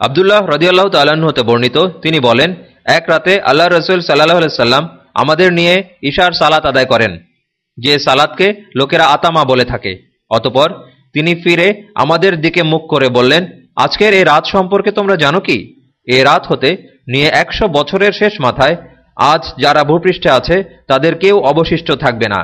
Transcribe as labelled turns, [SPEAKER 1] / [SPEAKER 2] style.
[SPEAKER 1] আবদুল্লাহ রদিয়াল্লাহ তাল্লাহ্ন হতে বর্ণিত, তিনি বলেন, এক রাতে আল্লাহ রসুল সাল্লাহ সাল্লাম আমাদের নিয়ে ঈশার সালাত আদায় করেন, যে সালাতকে লোকেরা আতামা বলে থাকে। অতপর তিনি ফিরে আমাদের দিকে মুখ করে বললেন, আজকের এই রাত সম্পর্কে তোমরা জানো কি? এ রাত হতে নিয়ে একশো বছরের শেষ মাথায় আজ যারা ভূপৃষ্ঠে আছে, তাদের কেউ অবশিষ্ট থাকবে না।